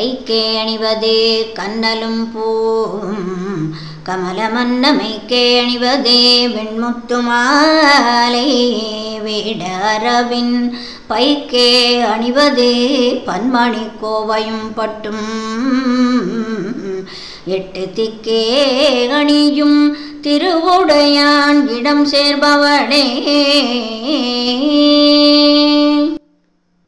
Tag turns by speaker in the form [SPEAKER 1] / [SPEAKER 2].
[SPEAKER 1] கைக்கே அணிவதே கண்ணலும் பூவும். கமலமன்னமைக்கே அணிவதே வெண்முத்து மாலை வேடரவின் பைக்கே அணிவதே பன்மணி கோவையும் பட்டும். எட்டு திக்கே அணியும் திருவுடையான் இடம் சேர்பவனே